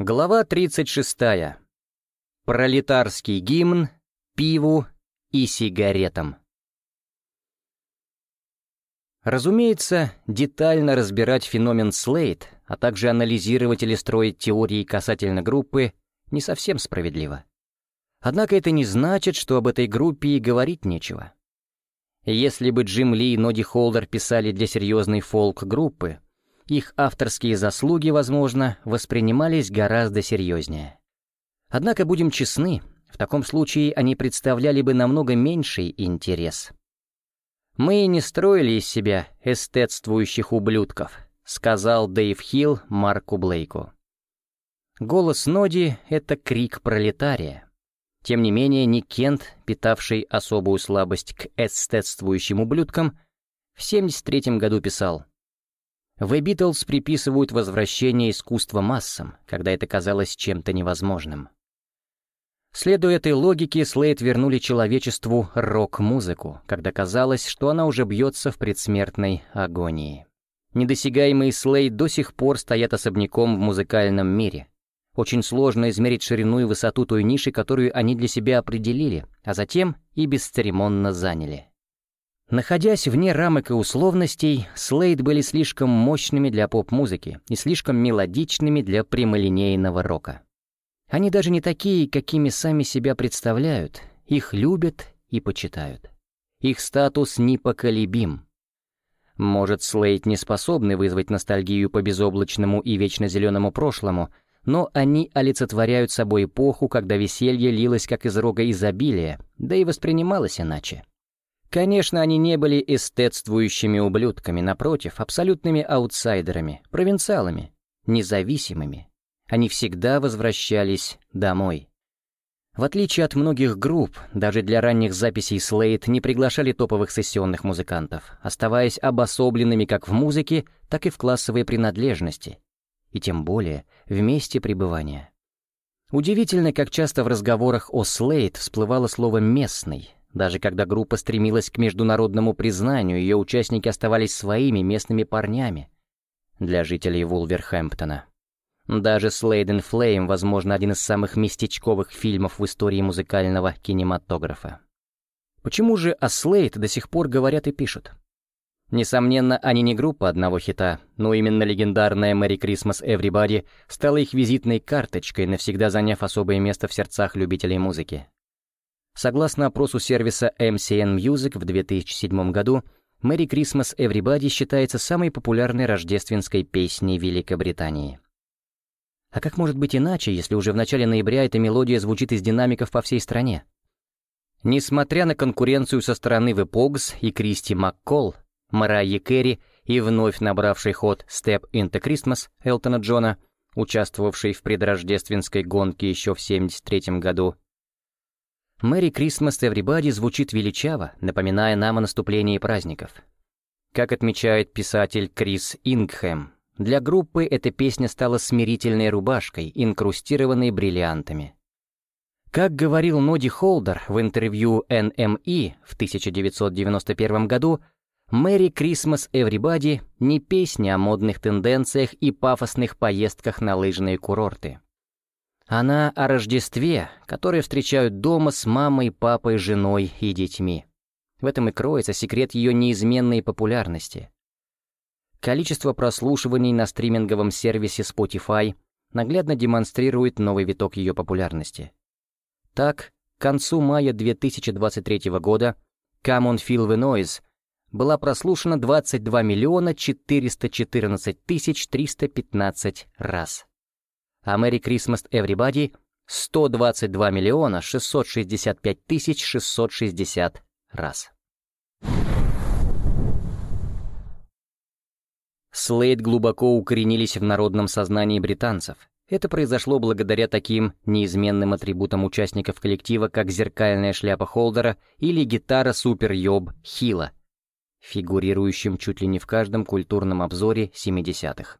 Глава 36. Пролетарский гимн, пиву и сигаретам. Разумеется, детально разбирать феномен Слейд, а также анализировать или строить теории касательно группы не совсем справедливо. Однако это не значит, что об этой группе и говорить нечего. Если бы Джим Ли и Ноди Холдер писали для серьезной фолк-группы, их авторские заслуги, возможно, воспринимались гораздо серьезнее. Однако, будем честны, в таком случае они представляли бы намного меньший интерес. «Мы не строили из себя эстетствующих ублюдков», сказал Дэйв Хилл Марку Блейку. Голос Ноди — это крик пролетария. Тем не менее, Ник Кент, питавший особую слабость к эстетствующим ублюдкам, в 73 году писал «The Beatles приписывают возвращение искусства массам, когда это казалось чем-то невозможным». Следуя этой логике, Слейд вернули человечеству рок-музыку, когда казалось, что она уже бьется в предсмертной агонии. Недосягаемые Слейд до сих пор стоят особняком в музыкальном мире, очень сложно измерить ширину и высоту той ниши, которую они для себя определили, а затем и бесцеремонно заняли. Находясь вне рамок и условностей, Слейд были слишком мощными для поп-музыки и слишком мелодичными для прямолинейного рока. Они даже не такие, какими сами себя представляют, их любят и почитают. Их статус непоколебим. Может, Слейд не способны вызвать ностальгию по безоблачному и вечно зеленому прошлому — но они олицетворяют собой эпоху, когда веселье лилось как из рога изобилия, да и воспринималось иначе. Конечно, они не были эстетствующими ублюдками, напротив, абсолютными аутсайдерами, провинциалами, независимыми. Они всегда возвращались домой. В отличие от многих групп, даже для ранних записей Slate не приглашали топовых сессионных музыкантов, оставаясь обособленными как в музыке, так и в классовой принадлежности, и тем более в месте пребывания. Удивительно, как часто в разговорах о Слейд всплывало слово «местный». Даже когда группа стремилась к международному признанию, ее участники оставались своими местными парнями для жителей Вулверхэмптона. Даже «Слейд and Flame» возможно, один из самых местечковых фильмов в истории музыкального кинематографа. Почему же о Слейд до сих пор говорят и пишут? Несомненно, они не группа одного хита, но именно легендарная «Merry Christmas Everybody» стала их визитной карточкой, навсегда заняв особое место в сердцах любителей музыки. Согласно опросу сервиса MCN Music в 2007 году, «Merry Christmas Everybody» считается самой популярной рождественской песней Великобритании. А как может быть иначе, если уже в начале ноября эта мелодия звучит из динамиков по всей стране? Несмотря на конкуренцию со стороны The Pogs и Кристи МакКолл, Марайи Керри и вновь набравший ход «Step into Christmas» Элтона Джона, участвовавший в предрождественской гонке еще в 1973 году. «Мэри Крисмас Everybody» звучит величаво, напоминая нам о наступлении праздников. Как отмечает писатель Крис Ингхэм, для группы эта песня стала смирительной рубашкой, инкрустированной бриллиантами. Как говорил Ноди Холдер в интервью NME в 1991 году, «Мэри Крисмас Everybody» — не песня о модных тенденциях и пафосных поездках на лыжные курорты. Она о Рождестве, которое встречают дома с мамой, папой, женой и детьми. В этом и кроется секрет ее неизменной популярности. Количество прослушиваний на стриминговом сервисе Spotify наглядно демонстрирует новый виток ее популярности. Так, к концу мая 2023 года «Come on Feel the Noise» была прослушана 22 миллиона 414 тысяч 315 раз. А «Merry Christmas Everybody» — 122 миллиона 665 тысяч 660 раз. Слейд глубоко укоренились в народном сознании британцев. Это произошло благодаря таким неизменным атрибутам участников коллектива, как зеркальная шляпа Холдера или гитара Супер Йоб Хила — фигурирующим чуть ли не в каждом культурном обзоре 70-х.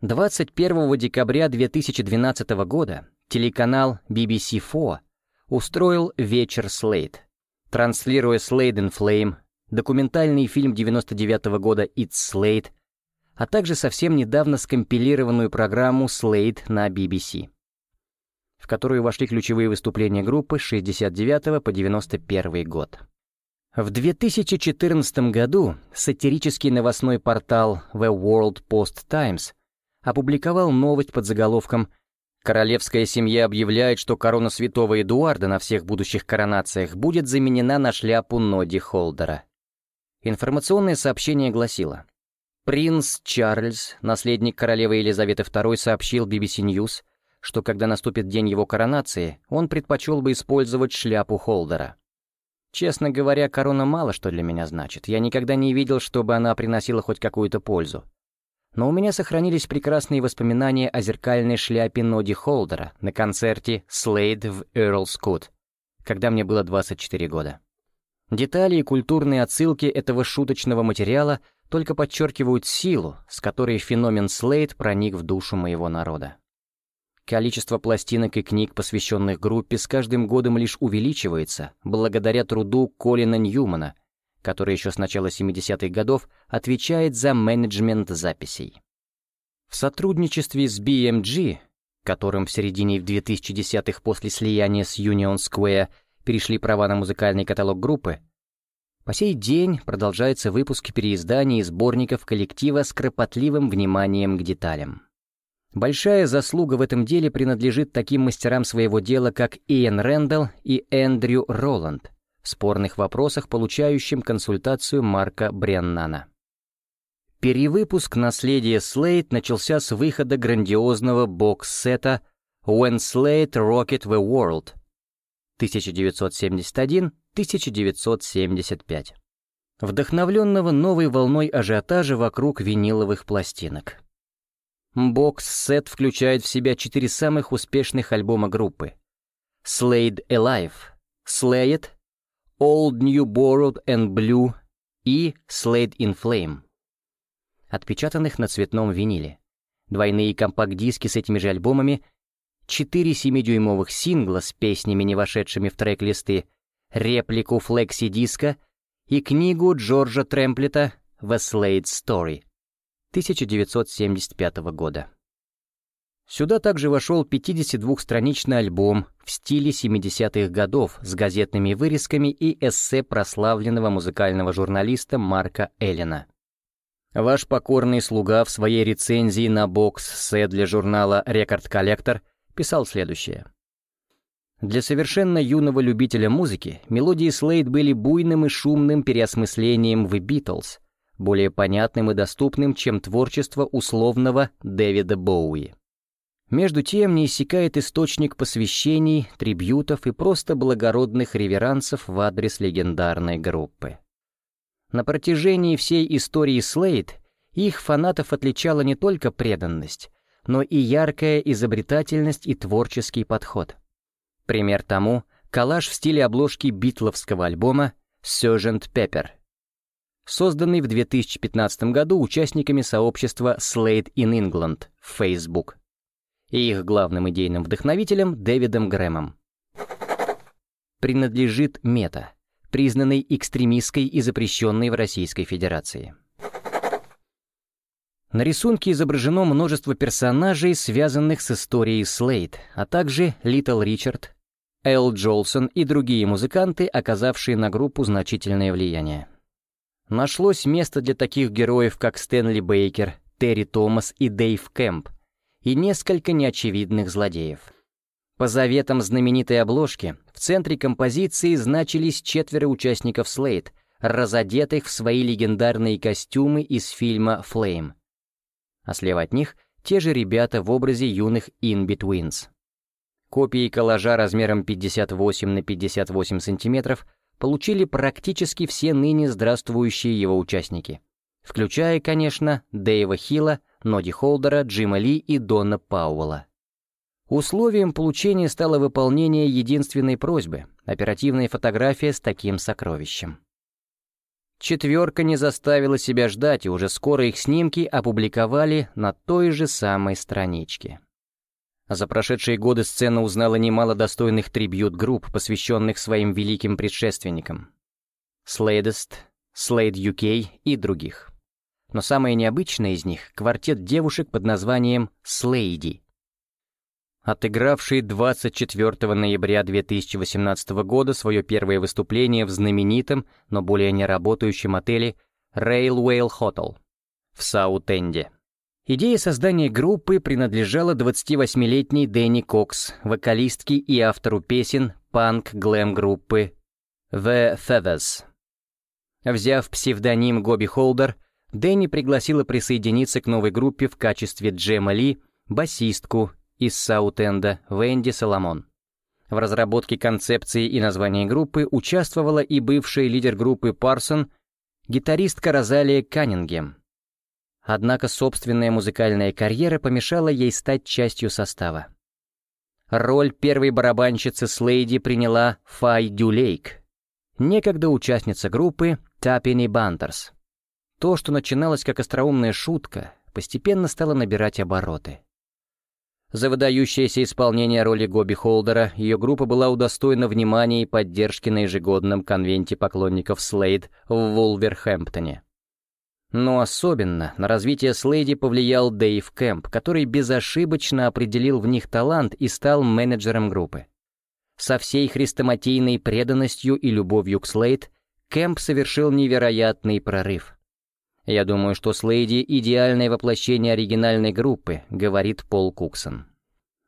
21 декабря 2012 года телеканал BBC4 устроил вечер Слейд, транслируя Slade and Flame, документальный фильм 99 -го года It's Slade, а также совсем недавно скомпилированную программу Slate на BBC, в которую вошли ключевые выступления группы с 69 по 91 год. В 2014 году сатирический новостной портал The World Post Times опубликовал новость под заголовком «Королевская семья объявляет, что корона святого Эдуарда на всех будущих коронациях будет заменена на шляпу Ноди Холдера». Информационное сообщение гласило «Принц Чарльз, наследник королевы Елизаветы II, сообщил BBC News, что когда наступит день его коронации, он предпочел бы использовать шляпу Холдера. Честно говоря, корона мало что для меня значит. Я никогда не видел, чтобы она приносила хоть какую-то пользу. Но у меня сохранились прекрасные воспоминания о зеркальной шляпе Ноди Холдера на концерте «Слейд» в Эрлскут, когда мне было 24 года. Детали и культурные отсылки этого шуточного материала только подчеркивают силу, с которой феномен Слейд проник в душу моего народа. Количество пластинок и книг, посвященных группе, с каждым годом лишь увеличивается, благодаря труду Колина Ньюмана, который еще с начала 70-х годов отвечает за менеджмент записей. В сотрудничестве с BMG, которым в середине 2010-х после слияния с Union Square перешли права на музыкальный каталог группы, по сей день продолжаются выпуски переизданий и сборников коллектива с кропотливым вниманием к деталям. Большая заслуга в этом деле принадлежит таким мастерам своего дела, как Иэн Рэндалл и Эндрю Роланд, в спорных вопросах, получающим консультацию Марка Бреннана. Перевыпуск «Наследие Слейд» начался с выхода грандиозного бокс-сета «When Slade Rocket the World» 1971-1975, вдохновленного новой волной ажиотажа вокруг виниловых пластинок. Бокс-сет включает в себя четыре самых успешных альбома группы. Slade Alive, Slay It, Old New Borrowed and Blue и Slade in Flame, отпечатанных на цветном виниле. Двойные компакт-диски с этими же альбомами, четыре 7-дюймовых сингла с песнями, не вошедшими в трек-листы, реплику флекси-диска и книгу Джорджа Тремплета «The Slade Story», 1975 года. Сюда также вошел 52-страничный альбом в стиле 70-х годов с газетными вырезками и эссе прославленного музыкального журналиста Марка Эллина. Ваш покорный слуга в своей рецензии на бокс-сет для журнала Record Collector писал следующее. Для совершенно юного любителя музыки мелодии Слейд были буйным и шумным переосмыслением в «Битлз», более понятным и доступным, чем творчество условного Дэвида Боуи. Между тем не иссякает источник посвящений, трибютов и просто благородных реверансов в адрес легендарной группы. На протяжении всей истории Слейд их фанатов отличала не только преданность, но и яркая изобретательность и творческий подход. Пример тому — коллаж в стиле обложки битловского альбома «Sgt. Pepper», созданный в 2015 году участниками сообщества Slade in England в Facebook и их главным идейным вдохновителем Дэвидом Грэмом. Принадлежит мета, признанной экстремистской и запрещенной в Российской Федерации. На рисунке изображено множество персонажей, связанных с историей Слейд, а также Литл Ричард, Эл Джолсон и другие музыканты, оказавшие на группу значительное влияние нашлось место для таких героев, как Стэнли Бейкер, Терри Томас и Дэйв Кэмп, и несколько неочевидных злодеев. По заветам знаменитой обложки, в центре композиции значились четверо участников Слейд, разодетых в свои легендарные костюмы из фильма «Флейм». А слева от них — те же ребята в образе юных In-Betweens. Копии коллажа размером 58 на 58 сантиметров — получили практически все ныне здравствующие его участники, включая, конечно, Дэйва Хилла, Ноди Холдера, Джима Ли и Дона Пауэлла. Условием получения стало выполнение единственной просьбы — оперативная фотография с таким сокровищем. Четверка не заставила себя ждать, и уже скоро их снимки опубликовали на той же самой страничке. За прошедшие годы сцена узнала немало достойных трибьют-групп, посвященных своим великим предшественникам. Sladest, Slade UK и других. Но самое необычное из них — квартет девушек под названием «Слейди». Отыгравший 24 ноября 2018 года свое первое выступление в знаменитом, но более не работающем отеле Railway Hotel в Саут-Энде. Идея создания группы принадлежала 28-летней Дэнни Кокс, вокалистке и автору песен панк-глэм-группы The Feathers. Взяв псевдоним Гоби Холдер, Дэнни пригласила присоединиться к новой группе в качестве Джема Ли, басистку из Саутенда Венди Соломон. В разработке концепции и названия группы участвовала и бывший лидер группы Парсон, гитаристка Розалия Каннингем. Однако собственная музыкальная карьера помешала ей стать частью состава. Роль первой барабанщицы Слейди приняла Фай Дюлейк, некогда участница группы Tapping Бандерс. То, что начиналось как остроумная шутка, постепенно стало набирать обороты. За выдающееся исполнение роли Гоби Холдера ее группа была удостоена внимания и поддержки на ежегодном конвенте поклонников Слейд в Вулверхэмптоне. Но особенно на развитие Слейди повлиял Дэйв Кэмп, который безошибочно определил в них талант и стал менеджером группы. Со всей хрестоматийной преданностью и любовью к Слейд Кэмп совершил невероятный прорыв. «Я думаю, что Слейди — идеальное воплощение оригинальной группы», — говорит Пол Куксон.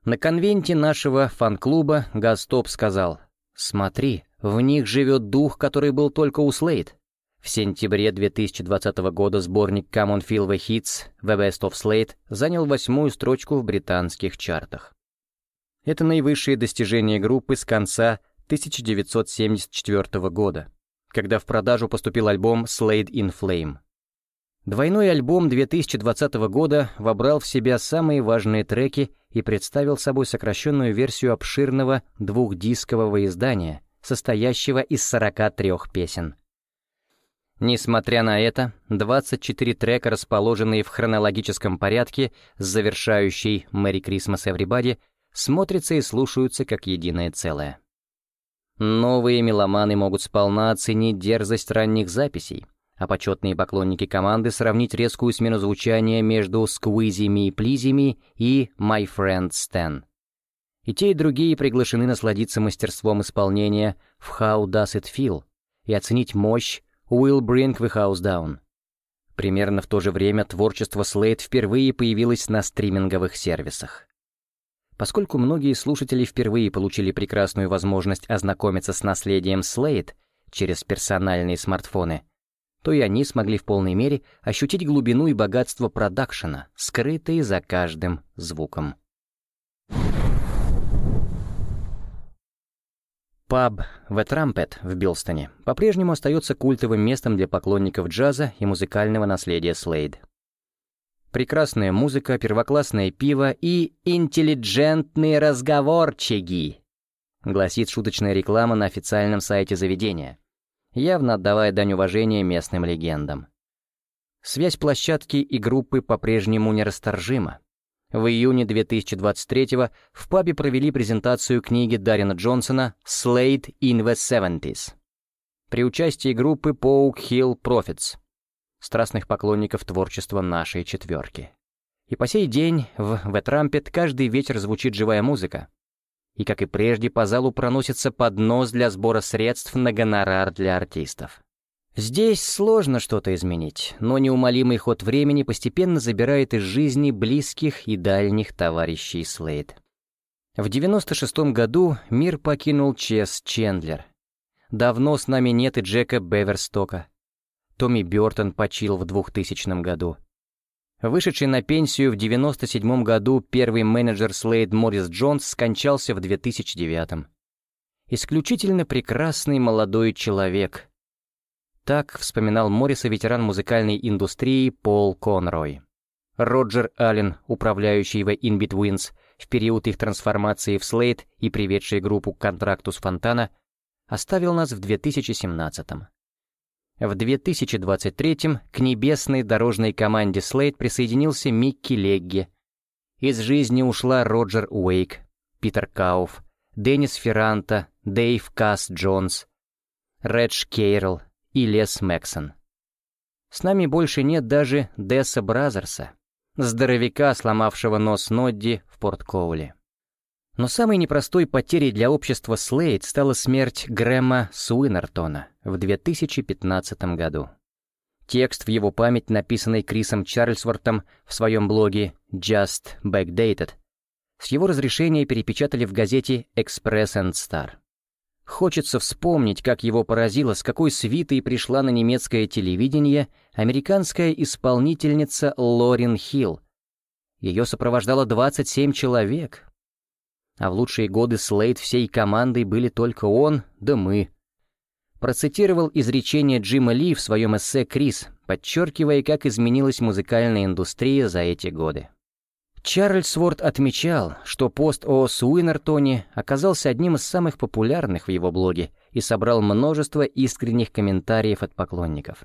На конвенте нашего фан-клуба Гастоп сказал, «Смотри, в них живет дух, который был только у Слейд. В сентябре 2020 года сборник Common Feel the Hits The Best of Slate занял восьмую строчку в британских чартах. Это наивысшее достижение группы с конца 1974 года, когда в продажу поступил альбом Slade in Flame. Двойной альбом 2020 года вобрал в себя самые важные треки и представил собой сокращенную версию обширного двухдискового издания, состоящего из 43 песен. Несмотря на это, 24 трека, расположенные в хронологическом порядке с завершающей «Merry Christmas Everybody», смотрятся и слушаются как единое целое. Новые меломаны могут сполна оценить дерзость ранних записей, а почетные поклонники команды сравнить резкую смену звучания между «Squeezy Me, Pleasy Me» и «My Friend Stan». И те, и другие приглашены насладиться мастерством исполнения в «How Does It Feel» и оценить мощь Will Bring the House Down. Примерно в то же время творчество Slade впервые появилось на стриминговых сервисах. Поскольку многие слушатели впервые получили прекрасную возможность ознакомиться с наследием Slade через персональные смартфоны, то и они смогли в полной мере ощутить глубину и богатство продакшена, скрытые за каждым звуком. Паб «The Trumpet» в Билстоне по-прежнему остается культовым местом для поклонников джаза и музыкального наследия Слейд. Прекрасная музыка, первоклассное пиво и интеллигентные разговорчики, гласит шуточная реклама на официальном сайте заведения, явно отдавая дань уважения местным легендам. Связь площадки и группы по-прежнему нерасторжима. В июне 2023 в пабе провели презентацию книги Дарина Джонсона «Slade in the Seventies» при участии группы Poke Hill Profits, страстных поклонников творчества нашей четверки. И по сей день в The каждый вечер звучит живая музыка. И, как и прежде, по залу проносится поднос для сбора средств на гонорар для артистов. Здесь сложно что-то изменить, но неумолимый ход времени постепенно забирает из жизни близких и дальних товарищей Слейд. В 96-м году мир покинул Чес Чендлер. Давно с нами нет и Джека Беверстока. Томми Бёртон почил в 2000 году. Вышедший на пенсию в 97 году первый менеджер Слейд Моррис Джонс скончался в 2009 -м. Исключительно прекрасный молодой человек — так вспоминал Морриса ветеран музыкальной индустрии Пол Конрой. Роджер Аллен, управляющий в Inbetweens в период их трансформации в Slate и приведший группу к контракту с Фонтана, оставил нас в 2017-м. В 2023-м к небесной дорожной команде Slade присоединился Микки Легги. Из жизни ушли Роджер Уэйк, Питер Кауф, Деннис Ферранта, Дэйв Касс Джонс, Редж Кейрл, и Лес Мэксон. С нами больше нет даже Десса Бразерса, здоровяка, сломавшего нос Нодди в Порт-Коуле. Но самой непростой потерей для общества Слейд стала смерть Грэма Суинертона в 2015 году. Текст в его память, написанный Крисом Чарльзвортом в своем блоге «Just Backdated», с его разрешения перепечатали в газете «Express and Star». Хочется вспомнить, как его поразило, с какой свитой пришла на немецкое телевидение американская исполнительница Лорин Хилл. Ее сопровождало 27 человек. А в лучшие годы Слейд всей командой были только он да мы. Процитировал изречение Джима Ли в своем эссе «Крис», подчеркивая, как изменилась музыкальная индустрия за эти годы. Чарльз Ворд отмечал, что пост о Суинертоне оказался одним из самых популярных в его блоге и собрал множество искренних комментариев от поклонников.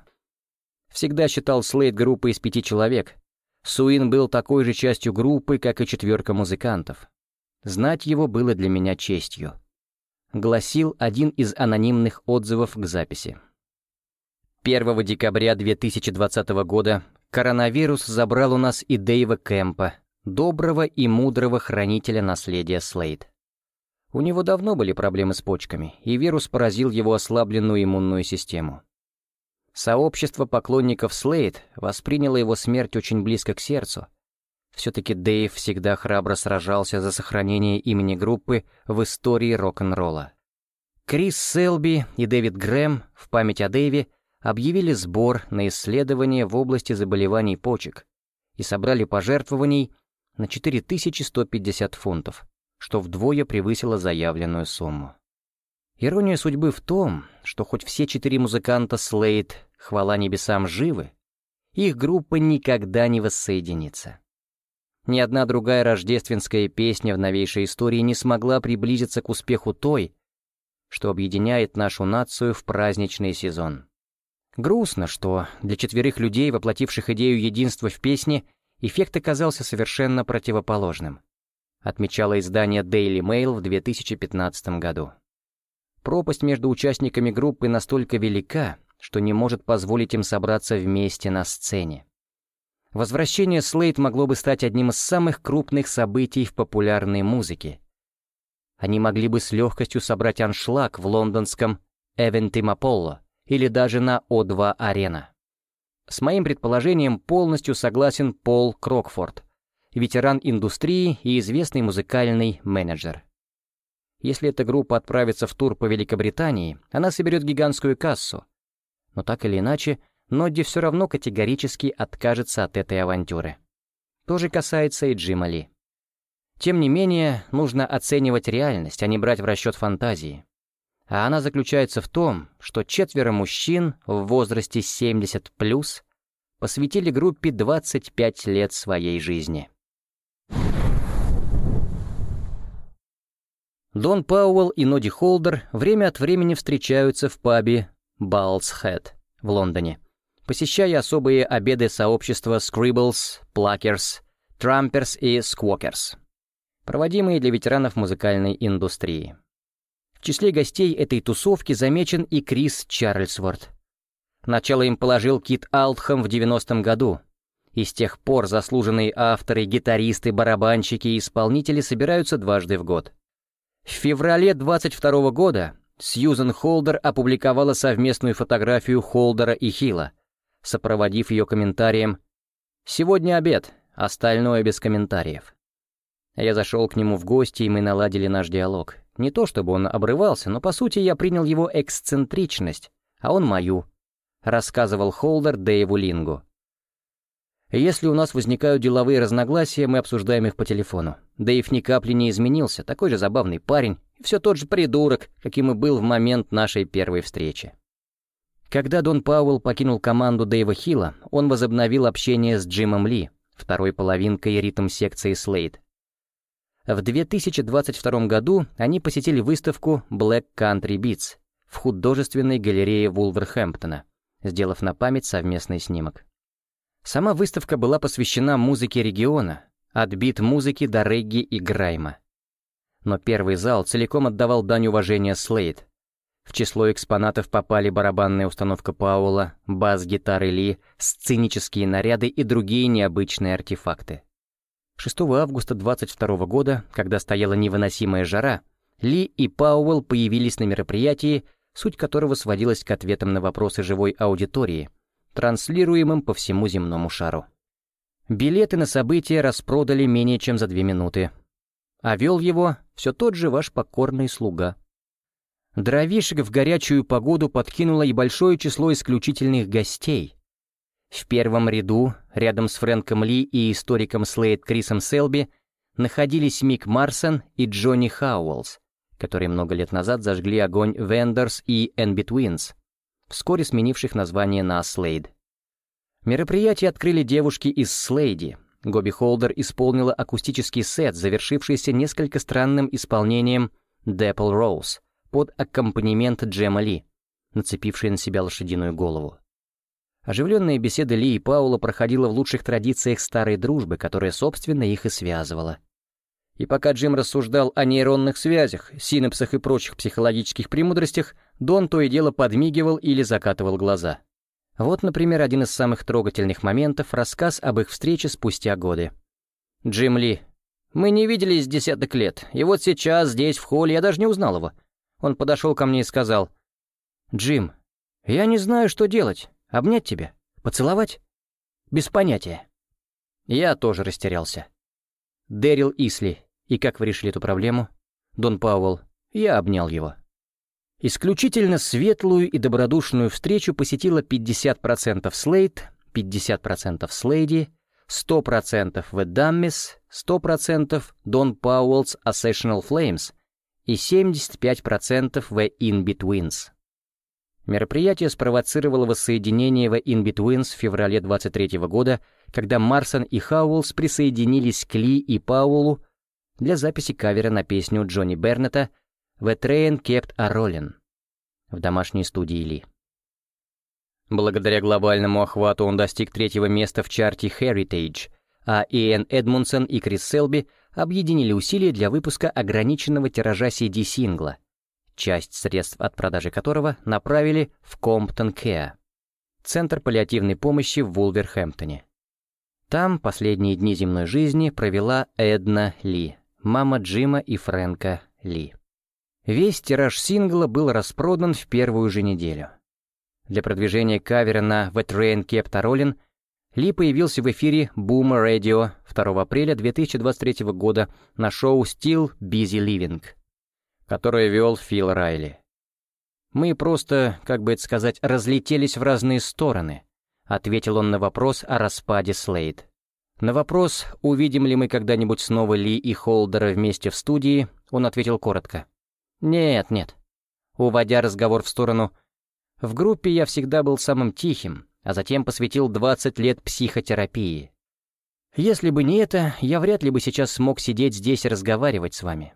Всегда считал Слейд группой из пяти человек. Суин был такой же частью группы, как и четверка музыкантов. Знать его было для меня честью. Гласил один из анонимных отзывов к записи. 1 декабря 2020 года коронавирус забрал у нас и Дэйва Кэмпа, доброго и мудрого хранителя наследия Слейд. У него давно были проблемы с почками, и вирус поразил его ослабленную иммунную систему. Сообщество поклонников Слейд восприняло его смерть очень близко к сердцу. Все-таки Дэйв всегда храбро сражался за сохранение имени группы в истории рок-н-ролла. Крис Селби и Дэвид Грэм в память о Дэйве объявили сбор на исследования в области заболеваний почек и собрали пожертвований на 4150 фунтов, что вдвое превысило заявленную сумму. Ирония судьбы в том, что хоть все четыре музыканта Слейд, хвала небесам, живы, их группа никогда не воссоединится. Ни одна другая рождественская песня в новейшей истории не смогла приблизиться к успеху той, что объединяет нашу нацию в праздничный сезон. Грустно, что для четверых людей, воплотивших идею единства в песне, эффект оказался совершенно противоположным, отмечало издание Daily Mail в 2015 году. Пропасть между участниками группы настолько велика, что не может позволить им собраться вместе на сцене. Возвращение Слейд могло бы стать одним из самых крупных событий в популярной музыке. Они могли бы с легкостью собрать аншлаг в лондонском Эвентим Аполло или даже на О2-арена. С моим предположением полностью согласен Пол Крокфорд, ветеран индустрии и известный музыкальный менеджер. Если эта группа отправится в тур по Великобритании, она соберет гигантскую кассу. Но так или иначе, Нодди все равно категорически откажется от этой авантюры. То же касается и Джима Ли. Тем не менее, нужно оценивать реальность, а не брать в расчет фантазии а она заключается в том, что четверо мужчин в возрасте 70+, посвятили группе 25 лет своей жизни. Дон Пауэлл и Ноди Холдер время от времени встречаются в пабе «Баллс Хэт» в Лондоне, посещая особые обеды сообщества Scribbles, Pluckers, Trumpers и Squawkers, проводимые для ветеранов музыкальной индустрии. В числе гостей этой тусовки замечен и Крис Чарльзворт. Начало им положил Кит Алтхам в 90-м году. И с тех пор заслуженные авторы, гитаристы, барабанщики и исполнители собираются дважды в год. В феврале 22 -го года Сьюзен Холдер опубликовала совместную фотографию Холдера и Хила, сопроводив ее комментарием «Сегодня обед, остальное без комментариев». Я зашел к нему в гости, и мы наладили наш диалог. Не то чтобы он обрывался, но по сути я принял его эксцентричность, а он мою, рассказывал Холдер Дэйву Лингу. Если у нас возникают деловые разногласия, мы обсуждаем их по телефону. Дэйв ни капли не изменился, такой же забавный парень, все тот же придурок, каким и был в момент нашей первой встречи. Когда Дон Пауэлл покинул команду Дэйва Хилла, он возобновил общение с Джимом Ли, второй половинкой ритм-секции Слейд, в 2022 году они посетили выставку Black Country Beats в художественной галерее Вулверхэмптона, сделав на память совместный снимок. Сама выставка была посвящена музыке региона, от бит-музыки до регги и грайма. Но первый зал целиком отдавал дань уважения Слейд. В число экспонатов попали барабанная установка Пауэлла, бас-гитары Ли, сценические наряды и другие необычные артефакты. 6 августа 22 года, когда стояла невыносимая жара, Ли и Пауэлл появились на мероприятии, суть которого сводилась к ответам на вопросы живой аудитории, транслируемым по всему земному шару. Билеты на событие распродали менее чем за две минуты, а вел его все тот же ваш покорный слуга. Дровишек в горячую погоду подкинуло и большое число исключительных гостей. В первом ряду, рядом с Фрэнком Ли и историком Слейд Крисом Селби, находились Мик Марсон и Джонни Хауэллс, которые много лет назад зажгли огонь Вендерс и Энбитвинс, вскоре сменивших название на Слейд. Мероприятие открыли девушки из Слейди, Гоби Холдер исполнила акустический сет, завершившийся несколько странным исполнением «Dapple Rose» под аккомпанемент Джема Ли, нацепившей на себя лошадиную голову. Оживленная беседа Ли и Паула проходила в лучших традициях старой дружбы, которая, собственно, их и связывала. И пока Джим рассуждал о нейронных связях, синапсах и прочих психологических премудростях, Дон то и дело подмигивал или закатывал глаза. Вот, например, один из самых трогательных моментов — рассказ об их встрече спустя годы. «Джим Ли. Мы не виделись десяток лет, и вот сейчас, здесь, в холле, я даже не узнал его». Он подошел ко мне и сказал, «Джим, я не знаю, что делать. Обнять тебя? Поцеловать? Без понятия». Я тоже растерялся. Дэрил Исли. И как вы решили эту проблему? Дон Пауэлл. Я обнял его. Исключительно светлую и добродушную встречу посетило 50% Слейд, 50% Слейди, 100% The Dummies, 100% Don Powell's Ascensional Flames и 75% The In-Betweens. Мероприятие спровоцировало воссоединение The In-Betweens в феврале 23 года, когда Марсон и Хауэллс присоединились к Ли и Пауэллу для записи кавера на песню Джонни Бернета The Train Kept a Rollin' в домашней студии Ли. Благодаря глобальному охвату он достиг третьего места в чарте Heritage, а Иэн Эдмунсон и Крис Селби объединили усилия для выпуска ограниченного тиража CD-сингла, часть средств от продажи которого направили в Комптон Кеа, центр паллиативной помощи в Вулверхэмптоне. Там последние дни земной жизни провела Эдна Ли, мама Джима и Фрэнка Ли. Весь тираж сингла был распродан в первую же неделю. Для продвижения кавера на «The Train Kept Rolling» Ли появился в эфире Boomer Radio 2 апреля 2023 года на шоу Still Busy Living, которое вел Фил Райли. «Мы просто, как бы это сказать, разлетелись в разные стороны», ответил он на вопрос о распаде Слейд. На вопрос, увидим ли мы когда-нибудь снова Ли и Холдера вместе в студии, он ответил коротко. «Нет, нет». Уводя разговор в сторону, в группе я всегда был самым тихим, а затем посвятил 20 лет психотерапии. Если бы не это, я вряд ли бы сейчас смог сидеть здесь и разговаривать с вами.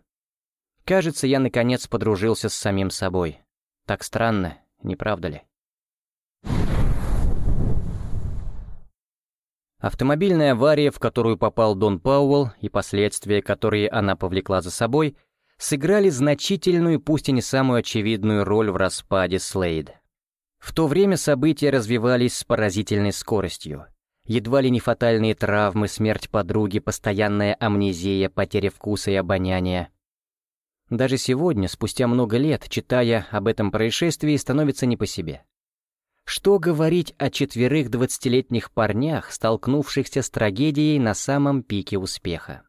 Кажется, я наконец подружился с самим собой. Так странно, не правда ли? Автомобильная авария, в которую попал Дон Пауэлл, и последствия, которые она повлекла за собой — сыграли значительную, пусть и не самую очевидную роль в распаде Слейд. В то время события развивались с поразительной скоростью. Едва ли не фатальные травмы, смерть подруги, постоянная амнезия, потеря вкуса и обоняния. Даже сегодня, спустя много лет, читая об этом происшествии, становится не по себе. Что говорить о четверых двадцатилетних парнях, столкнувшихся с трагедией на самом пике успеха?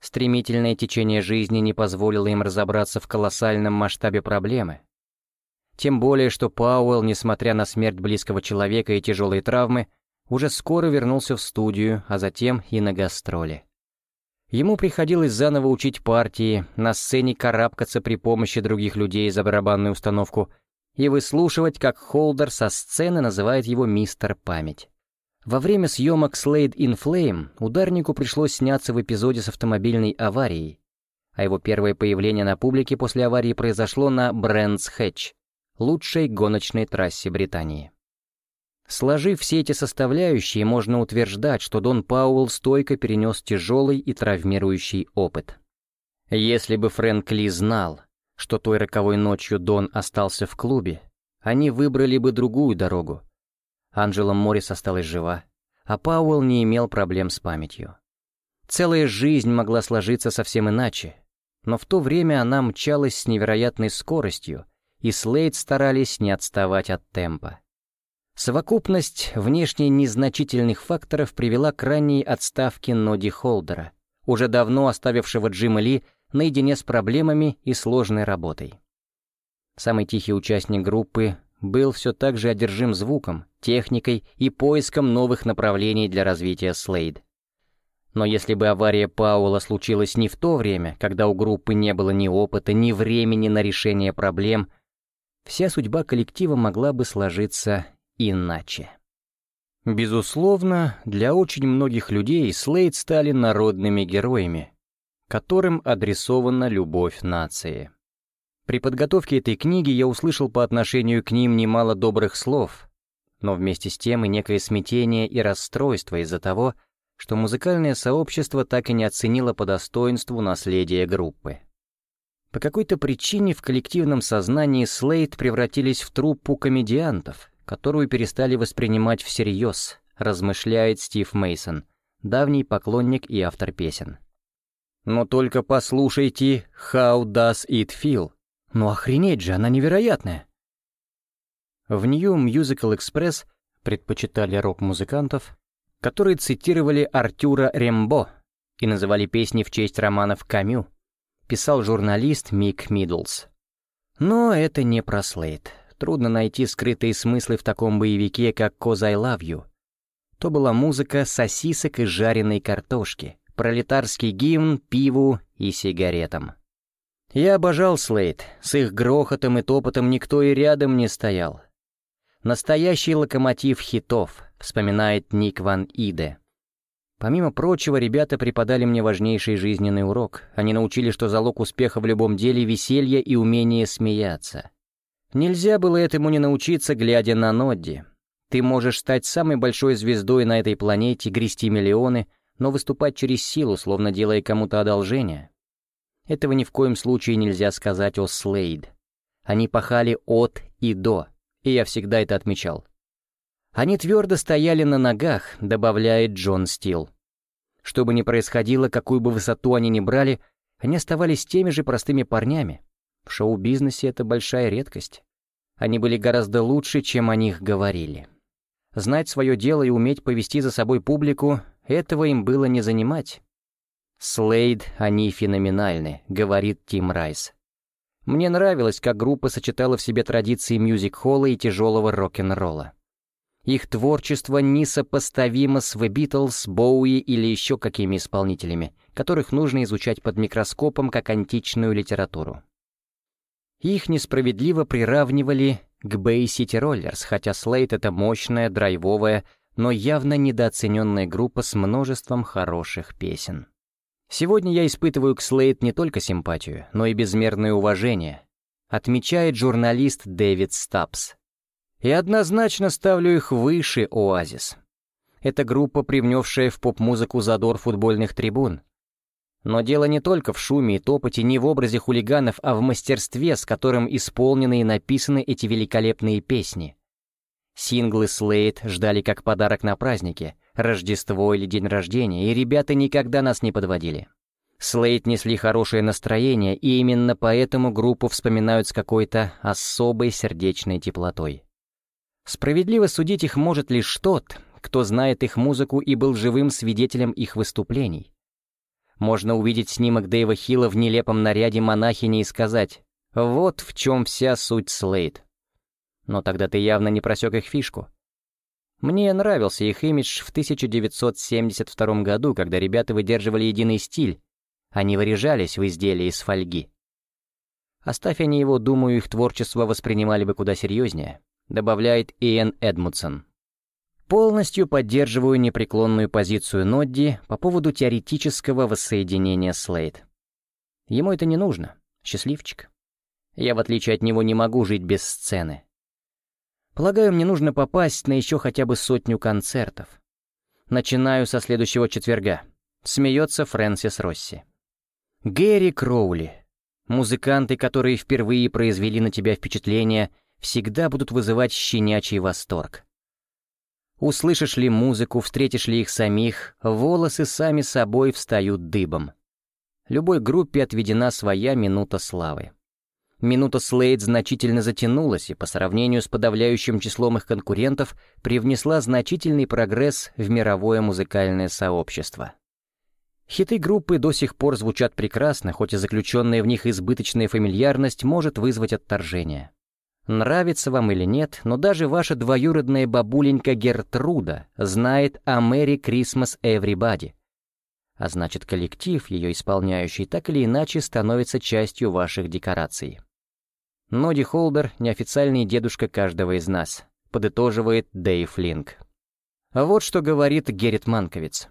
Стремительное течение жизни не позволило им разобраться в колоссальном масштабе проблемы. Тем более, что Пауэлл, несмотря на смерть близкого человека и тяжелые травмы, уже скоро вернулся в студию, а затем и на гастроли. Ему приходилось заново учить партии, на сцене карабкаться при помощи других людей за барабанную установку и выслушивать, как Холдер со сцены называет его «Мистер Память». Во время съемок Slade in Flame ударнику пришлось сняться в эпизоде с автомобильной аварией, а его первое появление на публике после аварии произошло на Брэнс Хэтч, лучшей гоночной трассе Британии. Сложив все эти составляющие, можно утверждать, что Дон Пауэлл стойко перенес тяжелый и травмирующий опыт. Если бы Фрэнк Ли знал, что той роковой ночью Дон остался в клубе, они выбрали бы другую дорогу. Анджела Моррис осталась жива, а Пауэлл не имел проблем с памятью. Целая жизнь могла сложиться совсем иначе, но в то время она мчалась с невероятной скоростью, и Слейд старались не отставать от темпа. Совокупность внешне незначительных факторов привела к ранней отставке Ноди Холдера, уже давно оставившего Джима Ли наедине с проблемами и сложной работой. Самый тихий участник группы был все так же одержим звуком, техникой и поиском новых направлений для развития Слейд. Но если бы авария Пауэлла случилась не в то время, когда у группы не было ни опыта, ни времени на решение проблем, вся судьба коллектива могла бы сложиться иначе. Безусловно, для очень многих людей Слейд стали народными героями, которым адресована любовь нации. При подготовке этой книги я услышал по отношению к ним немало добрых слов, но вместе с тем и некое смятение и расстройство из-за того, что музыкальное сообщество так и не оценило по достоинству наследие группы. По какой-то причине в коллективном сознании Слейд превратились в труппу комедиантов, которую перестали воспринимать всерьез, размышляет Стив Мейсон, давний поклонник и автор песен. Но только послушайте «How does it feel?» Ну охренеть же, она невероятная. В New Musical Express предпочитали рок-музыкантов, которые цитировали Артюра Рембо и называли песни в честь романов Камю, писал журналист Мик Миддлс. Но это не про Слейд. Трудно найти скрытые смыслы в таком боевике, как «Cause I Love You». То была музыка сосисок и жареной картошки, пролетарский гимн пиву и сигаретам. Я обожал Слейд, с их грохотом и топотом никто и рядом не стоял. Настоящий локомотив хитов, вспоминает Ник Ван Иде. Помимо прочего, ребята преподали мне важнейший жизненный урок. Они научили, что залог успеха в любом деле — веселье и умение смеяться. Нельзя было этому не научиться, глядя на Нодди. Ты можешь стать самой большой звездой на этой планете, грести миллионы, но выступать через силу, словно делая кому-то одолжение. Этого ни в коем случае нельзя сказать о Слейд. Они пахали от и до, и я всегда это отмечал. Они твердо стояли на ногах, добавляет Джон Стил. Что бы ни происходило, какую бы высоту они ни брали, они оставались теми же простыми парнями. В шоу-бизнесе это большая редкость. Они были гораздо лучше, чем о них говорили. Знать свое дело и уметь повести за собой публику — этого им было не занимать. «Слейд, они феноменальны», — говорит Тим Райс. Мне нравилось, как группа сочетала в себе традиции мюзик-холла и тяжелого рок-н-ролла. Их творчество несопоставимо с The Beatles, Боуи или еще какими исполнителями, которых нужно изучать под микроскопом как античную литературу. Их несправедливо приравнивали к Bay City Rollers, хотя Слейд — это мощная, драйвовая, но явно недооцененная группа с множеством хороших песен. Сегодня я испытываю к Слейд не только симпатию, но и безмерное уважение, отмечает журналист Дэвид Стапс. И однозначно ставлю их выше Оазис. Это группа, привневшая в поп-музыку задор футбольных трибун. Но дело не только в шуме и топоте, не в образе хулиганов, а в мастерстве, с которым исполнены и написаны эти великолепные песни. Синглы Слейд ждали как подарок на празднике, Рождество или день рождения, и ребята никогда нас не подводили. Слейд несли хорошее настроение, и именно поэтому группу вспоминают с какой-то особой сердечной теплотой. Справедливо судить их может лишь тот, кто знает их музыку и был живым свидетелем их выступлений. Можно увидеть снимок Дэйва Хилла в нелепом наряде монахини и сказать «Вот в чем вся суть Слейд». Но тогда ты явно не просек их фишку. Мне нравился их имидж в 1972 году, когда ребята выдерживали единый стиль, они выряжались в изделии из фольги. Оставь они его, думаю, их творчество воспринимали бы куда серьезнее, добавляет Иэн Эдмутсон. Полностью поддерживаю непреклонную позицию Нодди по поводу теоретического воссоединения Слейд. Ему это не нужно, счастливчик. Я, в отличие от него, не могу жить без сцены. Полагаю, мне нужно попасть на еще хотя бы сотню концертов. Начинаю со следующего четверга. Смеется Фрэнсис Росси. Гэри Кроули. Музыканты, которые впервые произвели на тебя впечатление, всегда будут вызывать щенячий восторг. Услышишь ли музыку, встретишь ли их самих, волосы сами собой встают дыбом. Любой группе отведена своя минута славы. Минута Слейд значительно затянулась и по сравнению с подавляющим числом их конкурентов привнесла значительный прогресс в мировое музыкальное сообщество. Хиты группы до сих пор звучат прекрасно, хоть и заключенная в них избыточная фамильярность может вызвать отторжение. Нравится вам или нет, но даже ваша двоюродная бабуленька Гертруда знает о Мэри Крисмас Everybody. А значит, коллектив, ее исполняющий, так или иначе становится частью ваших декораций. Ноди Холдер — неофициальный дедушка каждого из нас, подытоживает Дэйв Линк. А вот что говорит Геррит Манковиц.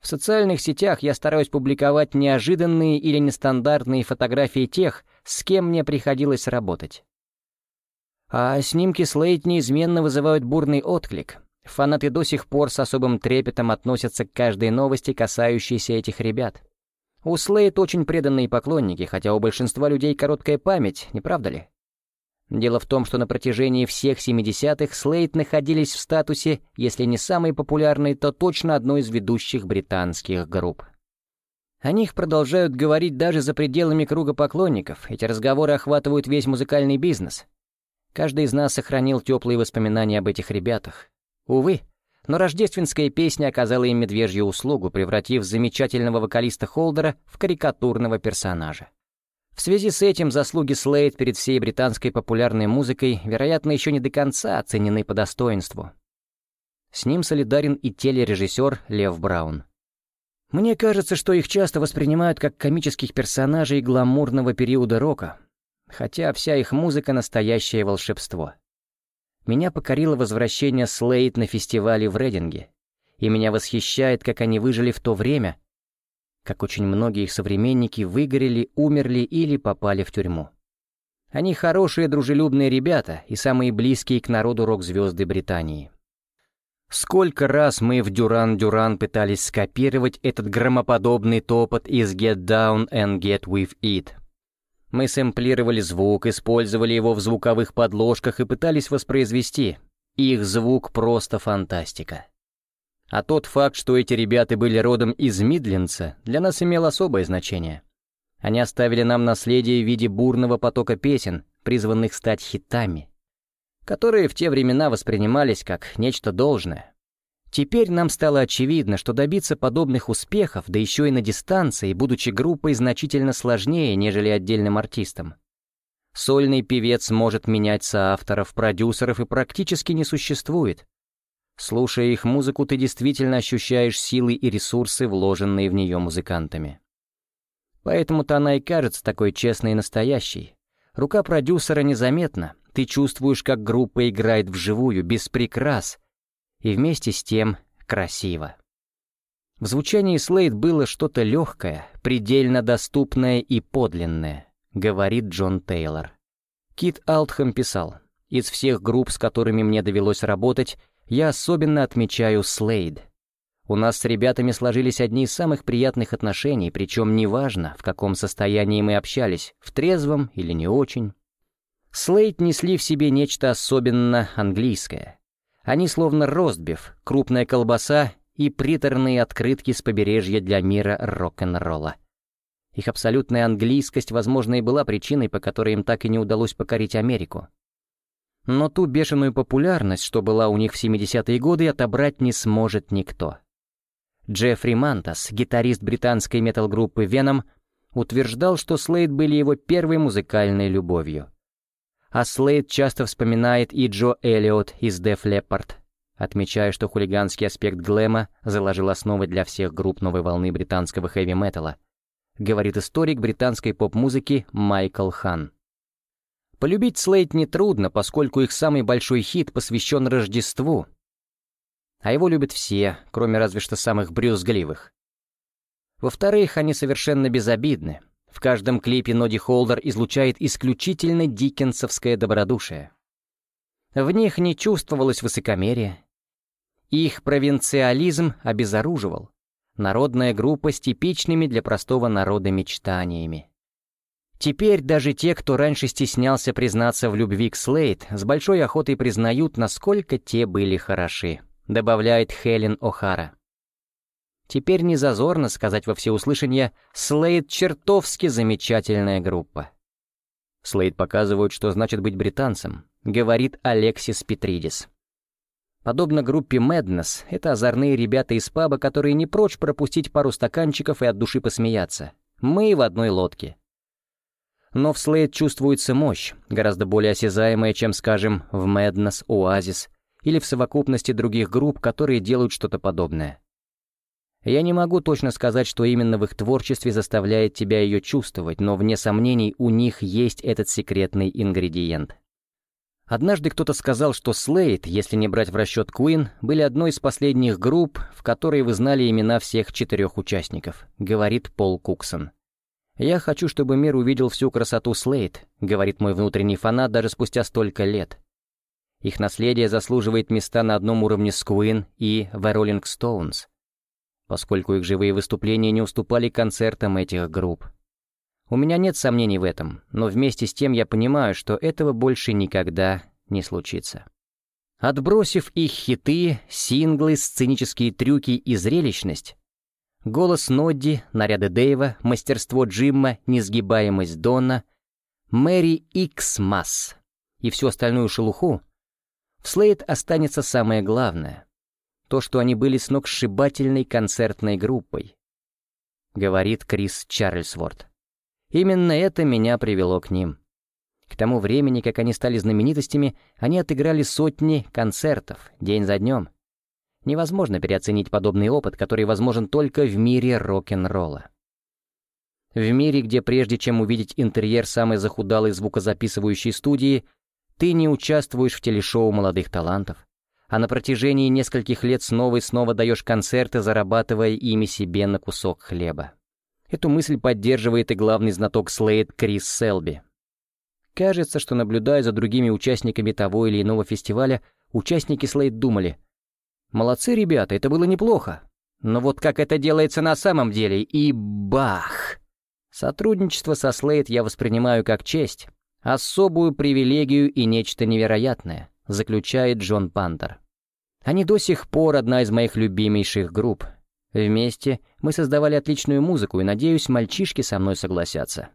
В социальных сетях я стараюсь публиковать неожиданные или нестандартные фотографии тех, с кем мне приходилось работать. А снимки Слейд неизменно вызывают бурный отклик. Фанаты до сих пор с особым трепетом относятся к каждой новости, касающейся этих ребят. У Слейд очень преданные поклонники, хотя у большинства людей короткая память, не правда ли? Дело в том, что на протяжении всех 70-х Слейд находились в статусе, если не самой популярной, то точно одной из ведущих британских групп. О них продолжают говорить даже за пределами круга поклонников, эти разговоры охватывают весь музыкальный бизнес. Каждый из нас сохранил теплые воспоминания об этих ребятах. Увы, но рождественская песня оказала им медвежью услугу, превратив замечательного вокалиста Холдера в карикатурного персонажа. В связи с этим заслуги Слейд перед всей британской популярной музыкой, вероятно, еще не до конца оценены по достоинству. С ним солидарен и телережиссер Лев Браун. Мне кажется, что их часто воспринимают как комических персонажей гламурного периода рока, хотя вся их музыка — настоящее волшебство. Меня покорило возвращение Слейд на фестивале в Рейдинге, и меня восхищает, как они выжили в то время, как очень многие их современники выгорели, умерли или попали в тюрьму. Они хорошие, дружелюбные ребята и самые близкие к народу рок-звезды Британии. Сколько раз мы в Дюран-Дюран пытались скопировать этот громоподобный топот из «Get Down and Get With It», мы сэмплировали звук, использовали его в звуковых подложках и пытались воспроизвести. Их звук просто фантастика. А тот факт, что эти ребята были родом из Мидлинца, для нас имел особое значение. Они оставили нам наследие в виде бурного потока песен, призванных стать хитами, которые в те времена воспринимались как нечто должное. Теперь нам стало очевидно, что добиться подобных успехов, да еще и на дистанции, будучи группой, значительно сложнее, нежели отдельным артистам. Сольный певец может менять соавторов, продюсеров и практически не существует. Слушая их музыку, ты действительно ощущаешь силы и ресурсы, вложенные в нее музыкантами. Поэтому-то она и кажется такой честной и настоящей. Рука продюсера незаметна, ты чувствуешь, как группа играет вживую, без прикрас — и вместе с тем красиво. В звучании Слейд было что-то легкое, предельно доступное и подлинное, говорит Джон Тейлор. Кит Алтхэм писал, «Из всех групп, с которыми мне довелось работать, я особенно отмечаю Слейд. У нас с ребятами сложились одни из самых приятных отношений, причем неважно, в каком состоянии мы общались, в трезвом или не очень. Слейд несли в себе нечто особенно английское. Они словно ростбиф, крупная колбаса и приторные открытки с побережья для мира рок-н-ролла. Их абсолютная английскость, возможно, и была причиной, по которой им так и не удалось покорить Америку. Но ту бешеную популярность, что была у них в 70-е годы, отобрать не сможет никто. Джеффри Мантас, гитарист британской метал-группы Venom, утверждал, что Слейд были его первой музыкальной любовью а Слейд часто вспоминает и Джо Эллиот из Def Leppard, отмечая, что хулиганский аспект глэма заложил основы для всех групп новой волны британского хэви-металла, говорит историк британской поп-музыки Майкл Хан. Полюбить Слейд нетрудно, поскольку их самый большой хит посвящен Рождеству, а его любят все, кроме разве что самых брюзгливых. Во-вторых, они совершенно безобидны, в каждом клипе Ноди Холдер излучает исключительно диккенсовское добродушие. В них не чувствовалось высокомерия. Их провинциализм обезоруживал. Народная группа с типичными для простого народа мечтаниями. Теперь даже те, кто раньше стеснялся признаться в любви к Слейд, с большой охотой признают, насколько те были хороши, добавляет Хелен О'Хара. Теперь не зазорно сказать во всеуслышание «Слейд чертовски замечательная группа». Слейд показывают, что значит быть британцем, говорит Алексис Петридис. Подобно группе Madness, это озорные ребята из паба, которые не прочь пропустить пару стаканчиков и от души посмеяться. Мы в одной лодке. Но в Слейд чувствуется мощь, гораздо более осязаемая, чем, скажем, в Madness, Oasis или в совокупности других групп, которые делают что-то подобное. Я не могу точно сказать, что именно в их творчестве заставляет тебя ее чувствовать, но вне сомнений у них есть этот секретный ингредиент. Однажды кто-то сказал, что Слейд, если не брать в расчет Queen, были одной из последних групп, в которой вы знали имена всех четырех участников, говорит Пол Куксон. «Я хочу, чтобы мир увидел всю красоту Слейд», — говорит мой внутренний фанат даже спустя столько лет. Их наследие заслуживает места на одном уровне с Queen и The Rolling Stones, поскольку их живые выступления не уступали концертам этих групп. У меня нет сомнений в этом, но вместе с тем я понимаю, что этого больше никогда не случится. Отбросив их хиты, синглы, сценические трюки и зрелищность, Голос Нодди, наряды Дэйва, мастерство Джимма, несгибаемость Дона, Мэри Иксмас и всю остальную шелуху, в Слейд останется самое главное — то, что они были сногсшибательной концертной группой, говорит Крис Чарльзворт. Именно это меня привело к ним. К тому времени, как они стали знаменитостями, они отыграли сотни концертов, день за днем. Невозможно переоценить подобный опыт, который возможен только в мире рок-н-ролла. В мире, где прежде чем увидеть интерьер самой захудалой звукозаписывающей студии, ты не участвуешь в телешоу молодых талантов, а на протяжении нескольких лет снова и снова даешь концерты, зарабатывая ими себе на кусок хлеба. Эту мысль поддерживает и главный знаток Слейд Крис Селби. Кажется, что наблюдая за другими участниками того или иного фестиваля, участники Слейд думали, Молодцы ребята, это было неплохо. Но вот как это делается на самом деле, и бах! Сотрудничество со Слейд я воспринимаю как честь, особую привилегию и нечто невероятное, заключает Джон Пантер. Они до сих пор одна из моих любимейших групп. Вместе мы создавали отличную музыку, и, надеюсь, мальчишки со мной согласятся.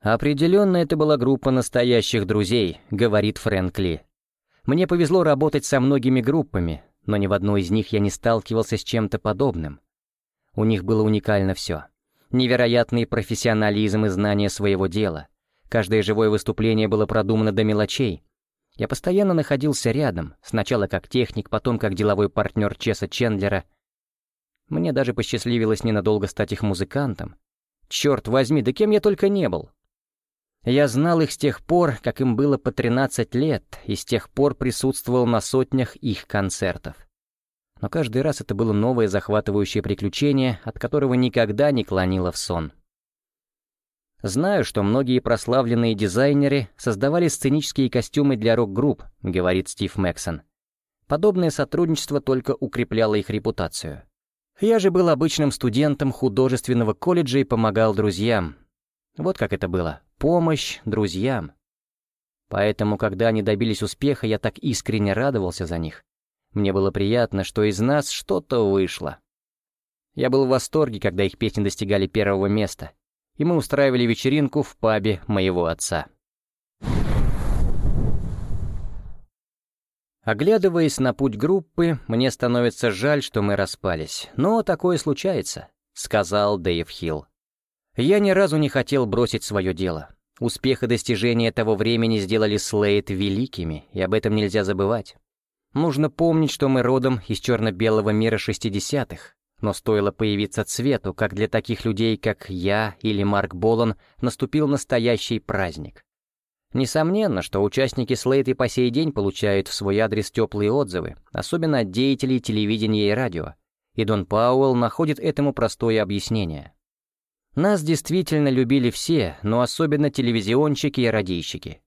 «Определенно, это была группа настоящих друзей», — говорит Фрэнк Ли. «Мне повезло работать со многими группами, но ни в одной из них я не сталкивался с чем-то подобным. У них было уникально все. Невероятный профессионализм и знание своего дела. Каждое живое выступление было продумано до мелочей. Я постоянно находился рядом, сначала как техник, потом как деловой партнер Чеса Чендлера. Мне даже посчастливилось ненадолго стать их музыкантом. Черт возьми, да кем я только не был. Я знал их с тех пор, как им было по 13 лет, и с тех пор присутствовал на сотнях их концертов. Но каждый раз это было новое захватывающее приключение, от которого никогда не клонило в сон. «Знаю, что многие прославленные дизайнеры создавали сценические костюмы для рок-групп», — говорит Стив Мэксон. Подобное сотрудничество только укрепляло их репутацию. Я же был обычным студентом художественного колледжа и помогал друзьям. Вот как это было помощь друзьям. Поэтому, когда они добились успеха, я так искренне радовался за них. Мне было приятно, что из нас что-то вышло. Я был в восторге, когда их песни достигали первого места, и мы устраивали вечеринку в пабе моего отца. Оглядываясь на путь группы, мне становится жаль, что мы распались. Но такое случается, — сказал Дэйв Хилл. Я ни разу не хотел бросить свое дело. Успех и достижения того времени сделали Слейд великими, и об этом нельзя забывать. Нужно помнить, что мы родом из черно-белого мира 60-х, но стоило появиться цвету, как для таких людей, как я или Марк Болан, наступил настоящий праздник. Несомненно, что участники Слейд и по сей день получают в свой адрес теплые отзывы, особенно от деятелей телевидения и радио, и Дон Пауэлл находит этому простое объяснение. Нас действительно любили все, но особенно телевизионщики и радийщики.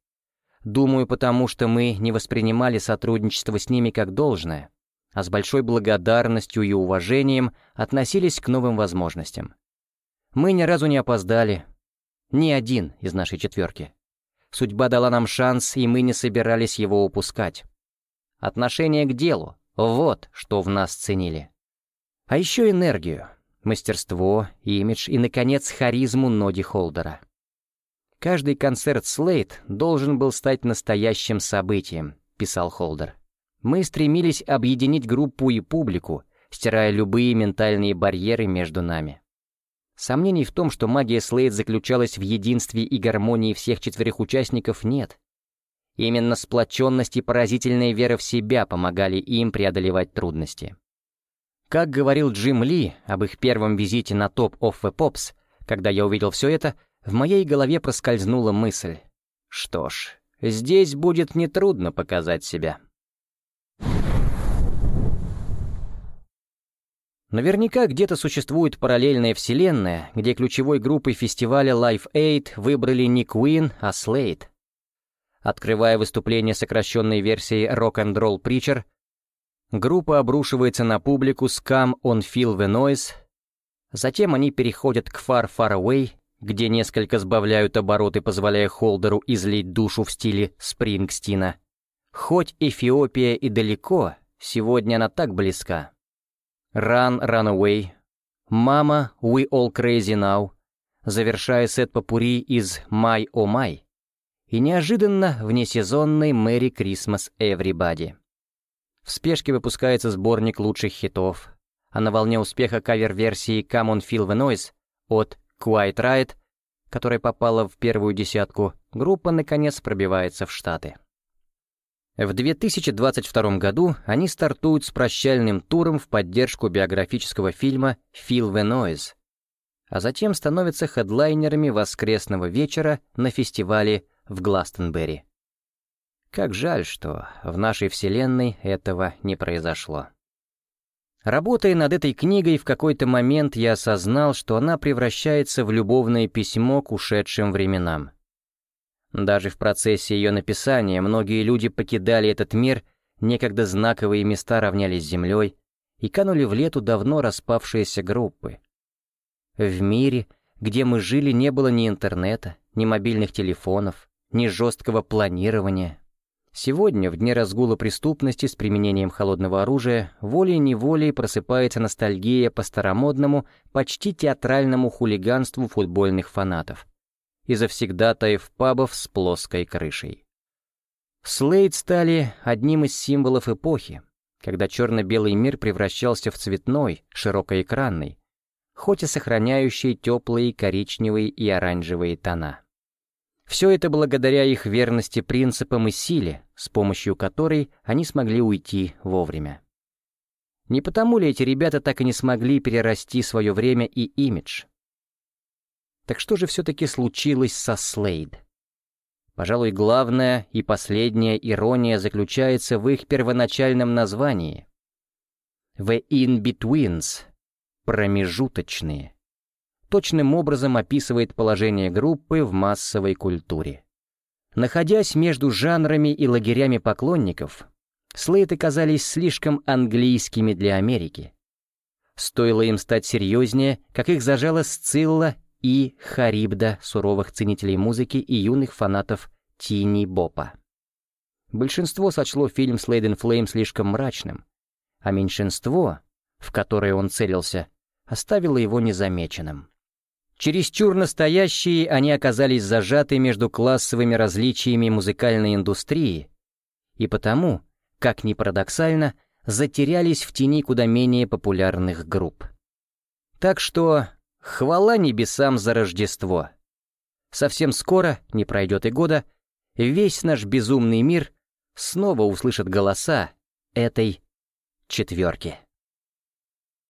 Думаю, потому что мы не воспринимали сотрудничество с ними как должное, а с большой благодарностью и уважением относились к новым возможностям. Мы ни разу не опоздали, Ни один из нашей четверки. Судьба дала нам шанс, и мы не собирались его упускать. Отношение к делу — вот что в нас ценили. А еще энергию, мастерство, имидж и, наконец, харизму Ноди Холдера. Каждый концерт Слейт должен был стать настоящим событием, писал Холдер. Мы стремились объединить группу и публику, стирая любые ментальные барьеры между нами. Сомнений в том, что магия Слейд заключалась в единстве и гармонии всех четверых участников, нет. Именно сплоченность и поразительная вера в себя помогали им преодолевать трудности. Как говорил Джим Ли об их первом визите на топ of the Pops, когда я увидел все это, в моей голове проскользнула мысль. Что ж, здесь будет нетрудно показать себя. Наверняка где-то существует параллельная вселенная, где ключевой группой фестиваля Life Aid выбрали не Queen, а Slade. Открывая выступление сокращенной версии Rock and Roll Preacher, группа обрушивается на публику с Come on Feel the Noise, затем они переходят к Far Far Away, где несколько сбавляют обороты, позволяя Холдеру излить душу в стиле Спрингстина. Хоть Эфиопия и далеко, сегодня она так близка, Run, Run Away, Mama, We All Crazy Now, завершая сет попури из My Oh My и неожиданно внесезонный Merry Christmas Everybody. В спешке выпускается сборник лучших хитов, а на волне успеха кавер-версии Come On Feel The Noise от Quiet Riot, которая попала в первую десятку, группа наконец пробивается в Штаты. В 2022 году они стартуют с прощальным туром в поддержку биографического фильма «Feel the Noise», а затем становятся хедлайнерами воскресного вечера на фестивале в Гластенберри. Как жаль, что в нашей вселенной этого не произошло. Работая над этой книгой, в какой-то момент я осознал, что она превращается в любовное письмо к ушедшим временам. Даже в процессе ее написания многие люди покидали этот мир, некогда знаковые места равнялись землей и канули в лету давно распавшиеся группы. В мире, где мы жили, не было ни интернета, ни мобильных телефонов, ни жесткого планирования. Сегодня, в дне разгула преступности с применением холодного оружия, волей-неволей просыпается ностальгия по старомодному, почти театральному хулиганству футбольных фанатов — и завсегдатаев пабов с плоской крышей. Слейд стали одним из символов эпохи, когда черно-белый мир превращался в цветной, широкоэкранный, хоть и сохраняющий теплые коричневые и оранжевые тона. Все это благодаря их верности принципам и силе, с помощью которой они смогли уйти вовремя. Не потому ли эти ребята так и не смогли перерасти свое время и имидж? Так что же все-таки случилось со Слейд? Пожалуй, главная и последняя ирония заключается в их первоначальном названии. «The In-Betweens» — «промежуточные» точным образом описывает положение группы в массовой культуре. Находясь между жанрами и лагерями поклонников, Слейд оказались слишком английскими для Америки. Стоило им стать серьезнее, как их зажала Сцилла и Харибда, суровых ценителей музыки и юных фанатов Тини Бопа. Большинство сочло фильм «Слейден Флейм» слишком мрачным, а меньшинство, в которое он целился, оставило его незамеченным. Чересчур настоящие они оказались зажаты между классовыми различиями музыкальной индустрии, и потому, как ни парадоксально, затерялись в тени куда менее популярных групп. Так что Хвала небесам за Рождество. Совсем скоро, не пройдет и года, весь наш безумный мир снова услышит голоса этой четверки.